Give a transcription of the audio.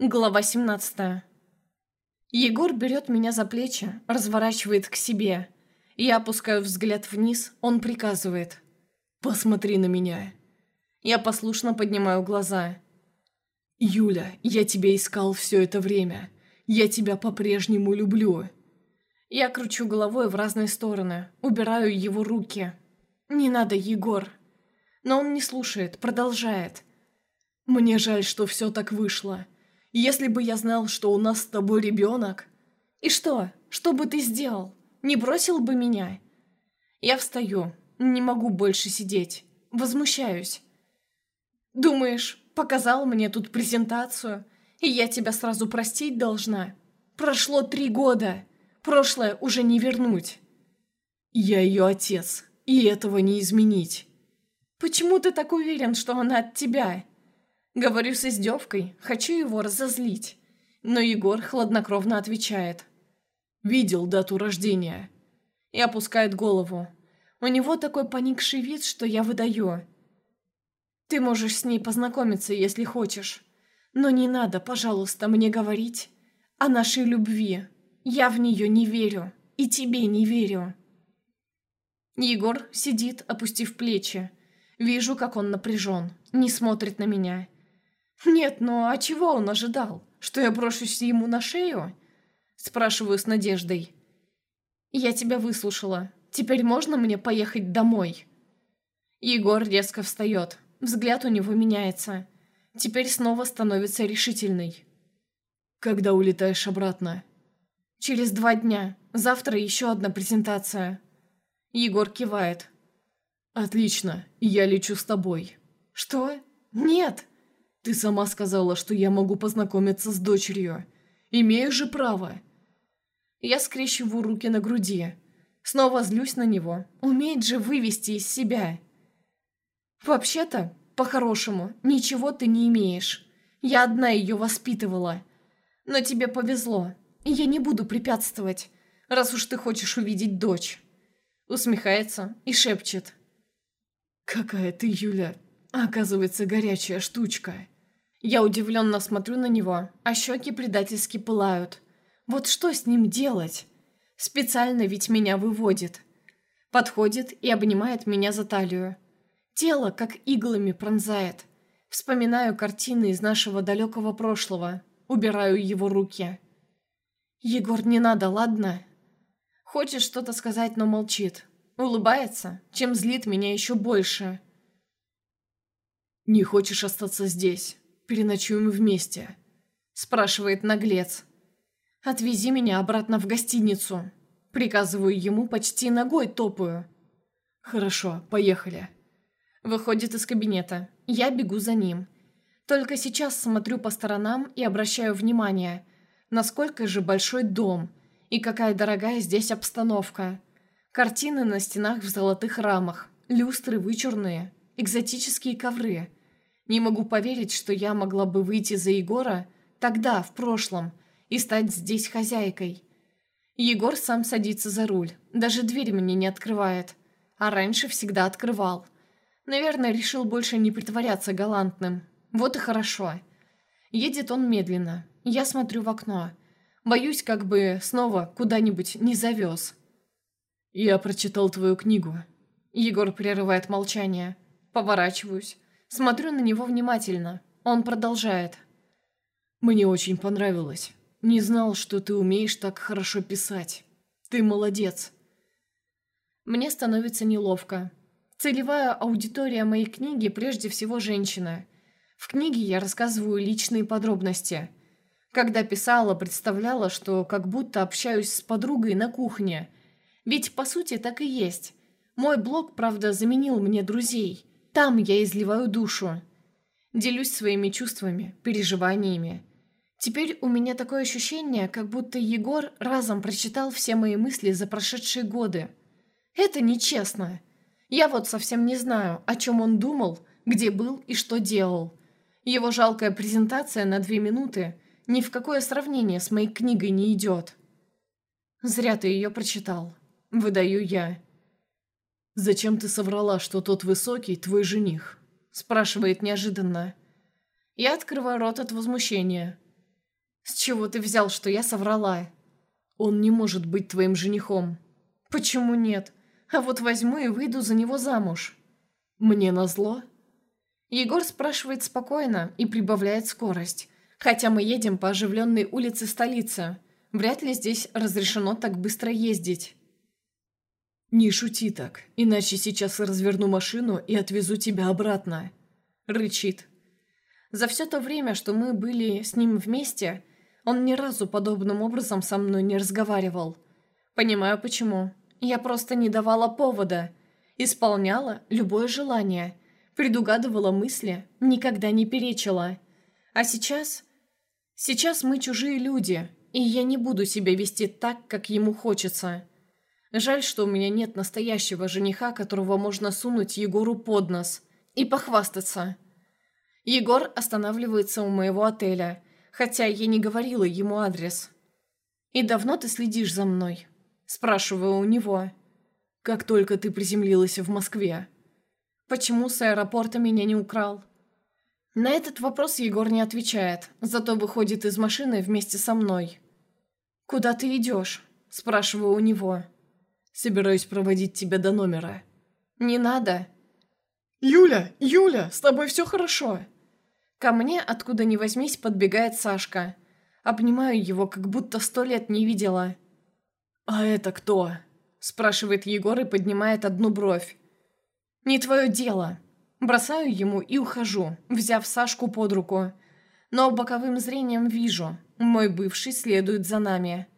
Глава 17 Егор берет меня за плечи, разворачивает к себе. Я опускаю взгляд вниз, он приказывает. «Посмотри на меня». Я послушно поднимаю глаза. «Юля, я тебя искал все это время. Я тебя по-прежнему люблю». Я кручу головой в разные стороны, убираю его руки. «Не надо, Егор». Но он не слушает, продолжает. «Мне жаль, что все так вышло. Если бы я знал, что у нас с тобой ребенок... И что? Что бы ты сделал? Не бросил бы меня? Я встаю. Не могу больше сидеть. Возмущаюсь. Думаешь, показал мне тут презентацию, и я тебя сразу простить должна? Прошло три года. Прошлое уже не вернуть. Я ее отец, и этого не изменить. Почему ты так уверен, что она от тебя? Говорю с издевкой, хочу его разозлить. Но Егор хладнокровно отвечает. «Видел дату рождения». И опускает голову. У него такой поникший вид, что я выдаю. «Ты можешь с ней познакомиться, если хочешь. Но не надо, пожалуйста, мне говорить о нашей любви. Я в нее не верю. И тебе не верю». Егор сидит, опустив плечи. Вижу, как он напряжен, не смотрит на меня. «Нет, ну а чего он ожидал? Что я брошусь ему на шею?» Спрашиваю с надеждой. «Я тебя выслушала. Теперь можно мне поехать домой?» Егор резко встает. Взгляд у него меняется. Теперь снова становится решительный. «Когда улетаешь обратно?» «Через два дня. Завтра еще одна презентация». Егор кивает. «Отлично. Я лечу с тобой». «Что? Нет!» «Ты сама сказала, что я могу познакомиться с дочерью. Имею же право». Я скрещиваю руки на груди. Снова злюсь на него. Умеет же вывести из себя. «Вообще-то, по-хорошему, ничего ты не имеешь. Я одна ее воспитывала. Но тебе повезло, и я не буду препятствовать, раз уж ты хочешь увидеть дочь». Усмехается и шепчет. «Какая ты, Юля, оказывается, горячая штучка». Я удивленно смотрю на него, а щеки предательски пылают. Вот что с ним делать? Специально ведь меня выводит. Подходит и обнимает меня за талию. Тело как иглами пронзает. Вспоминаю картины из нашего далекого прошлого. Убираю его руки. «Егор, не надо, ладно?» Хочет что-то сказать, но молчит. Улыбается, чем злит меня еще больше. «Не хочешь остаться здесь?» Переночуем вместе?» Спрашивает наглец. «Отвези меня обратно в гостиницу». Приказываю ему, почти ногой топаю. «Хорошо, поехали». Выходит из кабинета. Я бегу за ним. Только сейчас смотрю по сторонам и обращаю внимание, насколько же большой дом и какая дорогая здесь обстановка. Картины на стенах в золотых рамах, люстры вычурные, экзотические ковры – не могу поверить, что я могла бы выйти за Егора тогда, в прошлом, и стать здесь хозяйкой. Егор сам садится за руль, даже дверь мне не открывает, а раньше всегда открывал. Наверное, решил больше не притворяться галантным. Вот и хорошо. Едет он медленно. Я смотрю в окно. Боюсь, как бы снова куда-нибудь не завез. «Я прочитал твою книгу». Егор прерывает молчание. Поворачиваюсь. Смотрю на него внимательно. Он продолжает. «Мне очень понравилось. Не знал, что ты умеешь так хорошо писать. Ты молодец». Мне становится неловко. Целевая аудитория моей книги прежде всего женщина. В книге я рассказываю личные подробности. Когда писала, представляла, что как будто общаюсь с подругой на кухне. Ведь по сути так и есть. Мой блог, правда, заменил мне друзей – там я изливаю душу. Делюсь своими чувствами, переживаниями. Теперь у меня такое ощущение, как будто Егор разом прочитал все мои мысли за прошедшие годы. Это нечестно. Я вот совсем не знаю, о чем он думал, где был и что делал. Его жалкая презентация на две минуты ни в какое сравнение с моей книгой не идет. Зря ты ее прочитал. Выдаю я. «Зачем ты соврала, что тот высокий твой жених?» Спрашивает неожиданно. Я открываю рот от возмущения. «С чего ты взял, что я соврала?» «Он не может быть твоим женихом». «Почему нет? А вот возьму и выйду за него замуж». «Мне назло?» Егор спрашивает спокойно и прибавляет скорость. Хотя мы едем по оживленной улице столицы. Вряд ли здесь разрешено так быстро ездить. «Не шути так, иначе сейчас разверну машину и отвезу тебя обратно», — рычит. За все то время, что мы были с ним вместе, он ни разу подобным образом со мной не разговаривал. Понимаю, почему. Я просто не давала повода. Исполняла любое желание. Предугадывала мысли, никогда не перечила. А сейчас... Сейчас мы чужие люди, и я не буду себя вести так, как ему хочется. Жаль, что у меня нет настоящего жениха, которого можно сунуть Егору под нос и похвастаться. Егор останавливается у моего отеля, хотя я не говорила ему адрес. «И давно ты следишь за мной?» Спрашиваю у него. «Как только ты приземлилась в Москве». «Почему с аэропорта меня не украл?» На этот вопрос Егор не отвечает, зато выходит из машины вместе со мной. «Куда ты идешь?» – спрашиваю у него. «Собираюсь проводить тебя до номера». «Не надо». «Юля! Юля! С тобой все хорошо!» Ко мне, откуда ни возьмись, подбегает Сашка. Обнимаю его, как будто сто лет не видела. «А это кто?» – спрашивает Егор и поднимает одну бровь. «Не твое дело». Бросаю ему и ухожу, взяв Сашку под руку. Но боковым зрением вижу, мой бывший следует за нами.